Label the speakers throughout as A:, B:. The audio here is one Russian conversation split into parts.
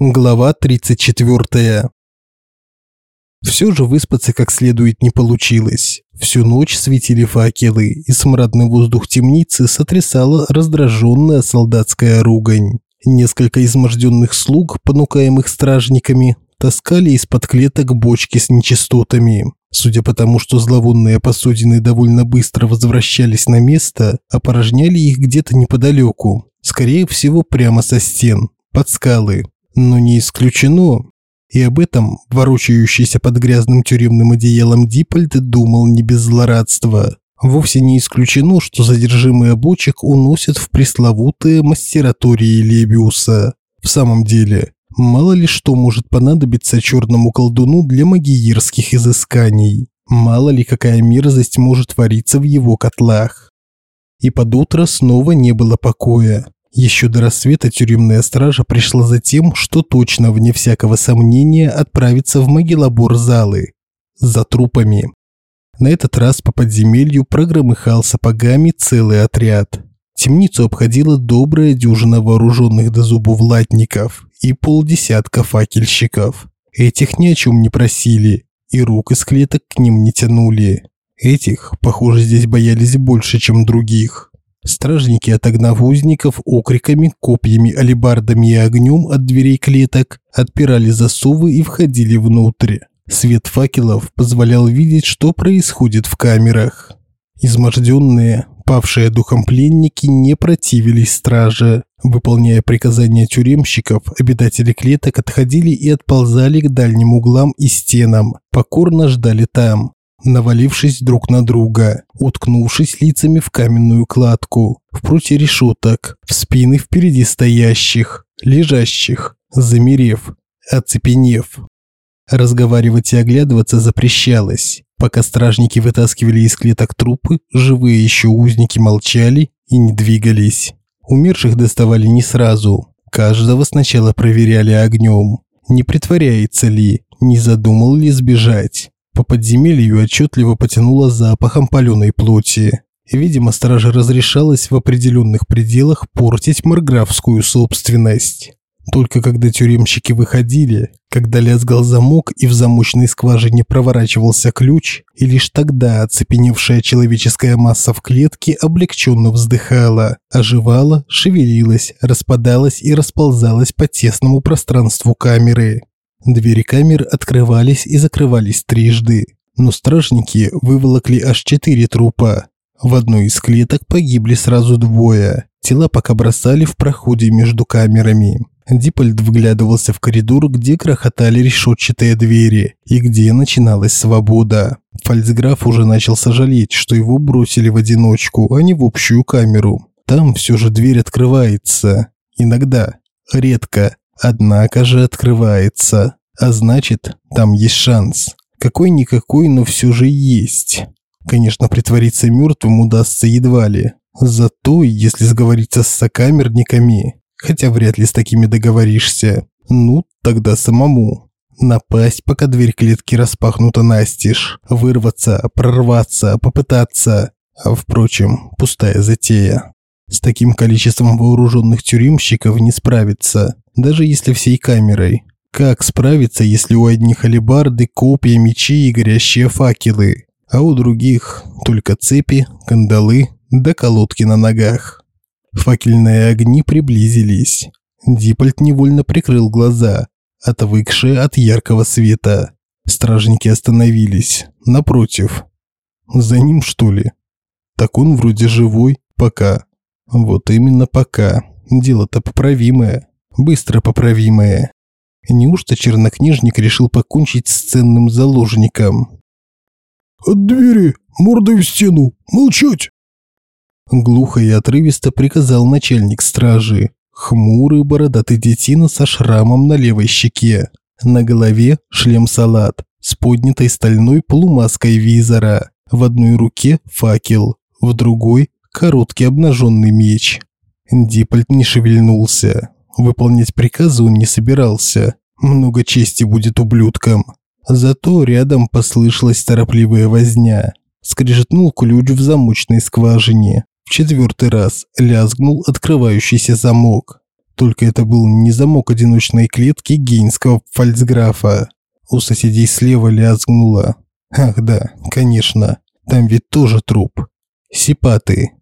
A: Глава 34. Все же выспаться как следует не получилось. Всю ночь светили факелы, и смрадный воздух темницы сотрясала раздраженная солдатская ругань. Несколько изможденных слуг, понукаемых стражниками, таскали из-под клеток бочки с нечистотами. Судя по тому, что зловонные посудины довольно быстро возвращались на место, опорожняли их где-то неподалеку, скорее всего прямо со стен, под скалы. Но не исключено, и об этом ворочающийся под грязным тюремным одеялом Диппольд думал не без злорадства. Вовсе не исключено, что задержимые бочек уносят в пресловутые мастератории Лебиуса. В самом деле, мало ли что может понадобиться черному колдуну для магиерских изысканий. Мало ли какая мерзость может твориться в его котлах. И под утро снова не было покоя. Еще до рассвета тюремная стража пришла за тем, что точно, вне всякого сомнения, отправиться в могилобор залы. За трупами. На этот раз по подземелью прогромыхал сапогами целый отряд. Темницу обходила добрая дюжина вооруженных до зубов латников и полдесятка факельщиков. Этих ни о чем не просили, и рук из клеток к ним не тянули. Этих, похоже, здесь боялись больше, чем других. Стражники, отогнав узников окриками, копьями, алебардами и огнем от дверей клеток, отпирали засовы и входили внутрь. Свет факелов позволял видеть, что происходит в камерах. Изможденные, павшие духом пленники не противились страже. Выполняя приказания тюремщиков, обитатели клеток отходили и отползали к дальним углам и стенам, покорно ждали там навалившись друг на друга, уткнувшись лицами в каменную кладку, в прутья решеток, в спины впереди стоящих, лежащих, замерев, оцепенев. Разговаривать и оглядываться запрещалось. Пока стражники вытаскивали из клеток трупы, живые еще узники молчали и не двигались. Умерших доставали не сразу. Каждого сначала проверяли огнем. Не притворяется ли, не задумал ли сбежать. По подземелью отчетливо потянуло запахом паленой плоти. Видимо, страже разрешалось в определенных пределах портить марграфскую собственность. Только когда тюремщики выходили, когда лязгал замок и в замочной скважине проворачивался ключ, и лишь тогда оцепеневшая человеческая масса в клетке облегченно вздыхала, оживала, шевелилась, распадалась и расползалась по тесному пространству камеры. Двери камер открывались и закрывались трижды, но стражники выволокли аж четыре трупа. В одной из клеток погибли сразу двое. Тела пока бросали в проходе между камерами. Диппольд вглядывался в коридор, где крохотали решетчатые двери и где начиналась свобода. Фальцграф уже начал сожалеть, что его бросили в одиночку, а не в общую камеру. Там все же дверь открывается. Иногда. Редко. Однако же открывается. А значит, там есть шанс. Какой-никакой, но все же есть. Конечно, притвориться мертвым удастся едва ли. Зато, если сговориться с сокамерниками, хотя вряд ли с такими договоришься, ну, тогда самому. Напасть, пока дверь клетки распахнута настежь, вырваться, прорваться, попытаться. А впрочем, пустая затея. С таким количеством вооруженных тюремщиков не справиться даже если всей камерой. Как справиться, если у одних алебарды, копья, мечи и горящие факелы, а у других только цепи, кандалы да колодки на ногах? Факельные огни приблизились. Диппольт невольно прикрыл глаза, отвыкшие от яркого света. Стражники остановились. Напротив. За ним, что ли? Так он вроде живой, пока. Вот именно пока. Дело-то поправимое быстро поправимое. Неужто чернокнижник решил покончить с ценным заложником?
B: «От двери! Мордой в стену! Молчать!»
A: Глухо и отрывисто приказал начальник стражи. Хмурый бородатый детина со шрамом на левой щеке. На голове шлем-салат с поднятой стальной полумаской визора. В одной руке факел, в другой – короткий обнаженный меч. Диппольт не шевельнулся. Выполнять приказы он не собирался. Много чести будет ублюдкам. Зато рядом послышалась торопливая возня. Скрежетнул ключ в замочной скважине. В четвертый раз лязгнул открывающийся замок. Только это был не замок одиночной клетки гейнского фальцграфа. У соседей слева лязгнуло. Ах да, конечно, там ведь тоже труп. Сипаты.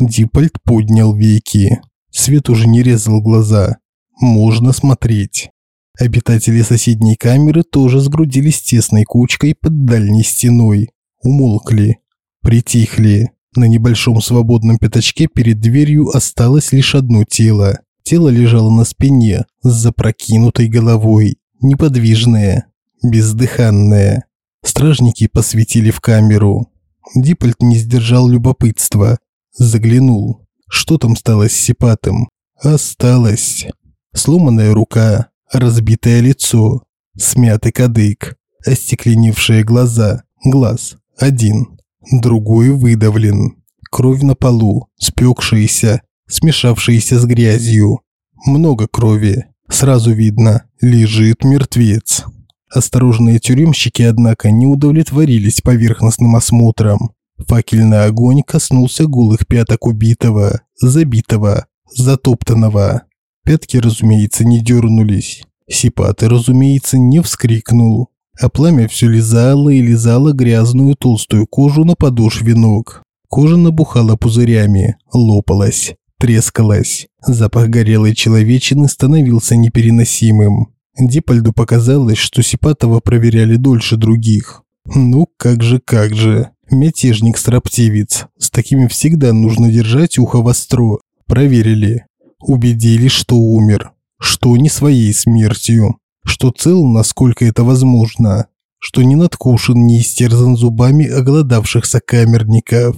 A: Дипольт поднял веки. Свет уже не резал глаза. Можно смотреть. Обитатели соседней камеры тоже сгрудились тесной кучкой под дальней стеной. Умолкли. Притихли. На небольшом свободном пятачке перед дверью осталось лишь одно тело. Тело лежало на спине, с запрокинутой головой, неподвижное, бездыханное. Стражники посветили в камеру. Диппольт не сдержал любопытства. Заглянул. Что там стало с Сипатым? Осталось. Сломанная рука, разбитое лицо, смятый кадык, остекленевшие глаза, глаз один, другой выдавлен, кровь на полу, спекшаяся, смешавшаяся с грязью. Много крови. Сразу видно, лежит мертвец. Осторожные тюремщики, однако, не удовлетворились поверхностным осмотром. Факельный огонь коснулся голых пяток убитого, забитого, затоптанного. Пятки, разумеется, не дернулись. Сипаты, разумеется, не вскрикнул. А пламя все лизало и лизало грязную толстую кожу на подошве ног. Кожа набухала пузырями, лопалась, трескалась. Запах горелой человечины становился непереносимым. Дипольду показалось, что Сипатова проверяли дольше других. Ну, как же, как же. Мятежник-строптивец. С такими всегда нужно держать ухо востро. Проверили убедились, что умер, что не своей смертью, что цел, насколько это возможно, что не надкушен, не истерзан зубами оголодавшихся камерников.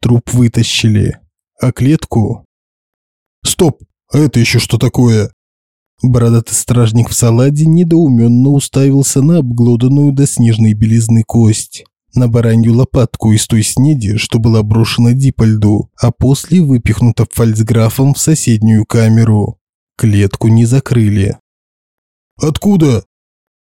A: Труп вытащили, а клетку...
B: Стоп, а это еще что такое?
A: Бородатый стражник в саладе недоуменно уставился на обглоданную до снежной белизны кость на баранью лопатку из той снеди, что была брошена Дипольду, а после выпихнута фальцграфом в соседнюю камеру. Клетку не закрыли.
B: «Откуда?»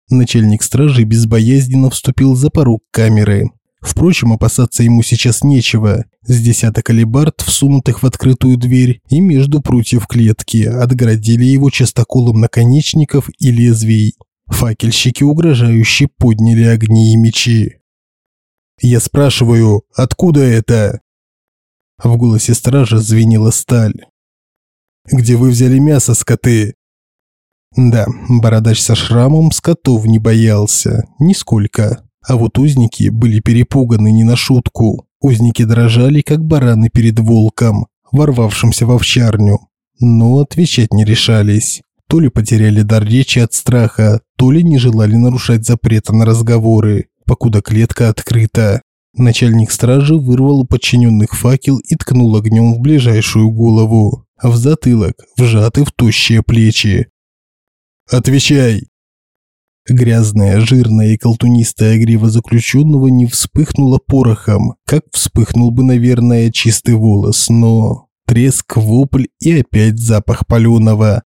A: Начальник стражи безбоязненно вступил за порог камеры. Впрочем, опасаться ему сейчас нечего. С десяток алебард, всунутых в открытую дверь, и между прутьев клетки отгородили его частоколом наконечников и лезвий. Факельщики угрожающе подняли огни и мечи. Я спрашиваю, откуда это? В голосе стража звенела сталь. Где вы взяли мясо, скоты? Да, бородач со шрамом скотов не боялся, нисколько. А вот узники были перепуганы не на шутку. Узники дрожали, как бараны перед волком, ворвавшимся в овчарню. Но отвечать не решались. То ли потеряли дар речи от страха, то ли не желали нарушать запрета на разговоры покуда клетка открыта. Начальник стражи вырвал у подчиненных факел и ткнул огнем в ближайшую голову, а в затылок, вжаты в тощие плечи. «Отвечай!» Грязная, жирная и колтунистая грива заключенного не вспыхнула порохом, как вспыхнул бы, наверное, чистый волос, но... Треск, вопль и опять запах паленого.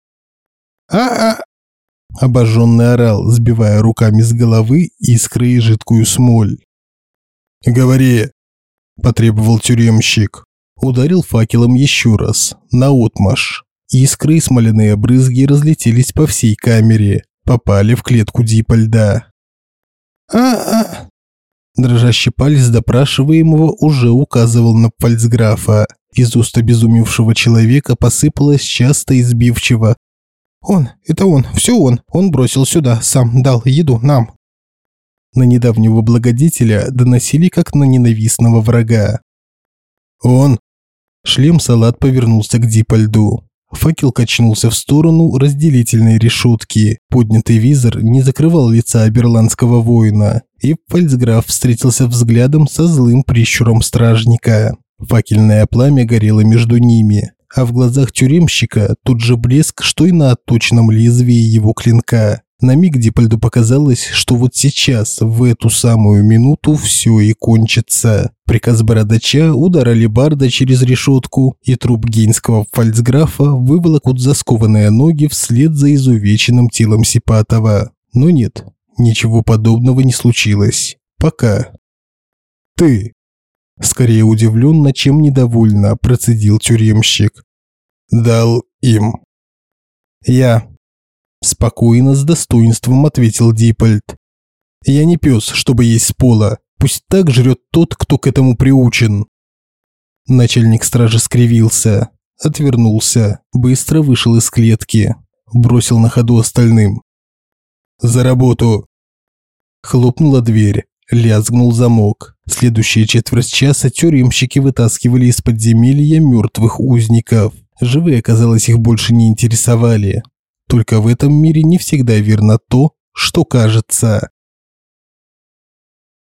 A: «А-а!» Обожженный орал, сбивая руками с головы искры и жидкую смоль. «Говори!» – потребовал тюремщик. Ударил факелом еще раз, наотмашь. Искры и смоляные брызги разлетелись по всей камере, попали в клетку дипа льда. «А-а!» Дрожащий палец допрашиваемого уже указывал на фальцграфа. Из уст обезумевшего человека посыпалось часто избивчиво «Он, это он, все он. Он бросил сюда, сам дал еду нам». На недавнего благодетеля доносили как на ненавистного врага. «Он?» Шлем-салат повернулся к Дипольду. Факел качнулся в сторону разделительной решетки. Поднятый визор не закрывал лица аберландского воина, и фальцграф встретился взглядом со злым прищуром стражника. Факельное пламя горело между ними а в глазах тюремщика тот же блеск, что и на отточенном лезвии его клинка. На миг Дипольду показалось, что вот сейчас, в эту самую минуту, все и кончится. Приказ бородача, удар алебарда через решетку, и труп гейнского фальцграфа выволокут заскованные ноги вслед за изувеченным телом Сипатова. Но нет, ничего подобного не случилось. Пока. «Ты!» Скорее удивленно, чем недовольно, процедил тюремщик. Дал им. Я. Спокойно, с достоинством ответил Диппольд. Я не пес, чтобы есть с пола. Пусть так жрет тот, кто к этому приучен. Начальник стражи скривился, отвернулся, быстро вышел из клетки, бросил на ходу остальным. «За работу!» Хлопнула дверь, лязгнул замок. Следующие четверть часа тюремщики вытаскивали из подземелья мертвых узников. Живые, казалось, их больше не интересовали. Только в этом мире не всегда верно то, что кажется.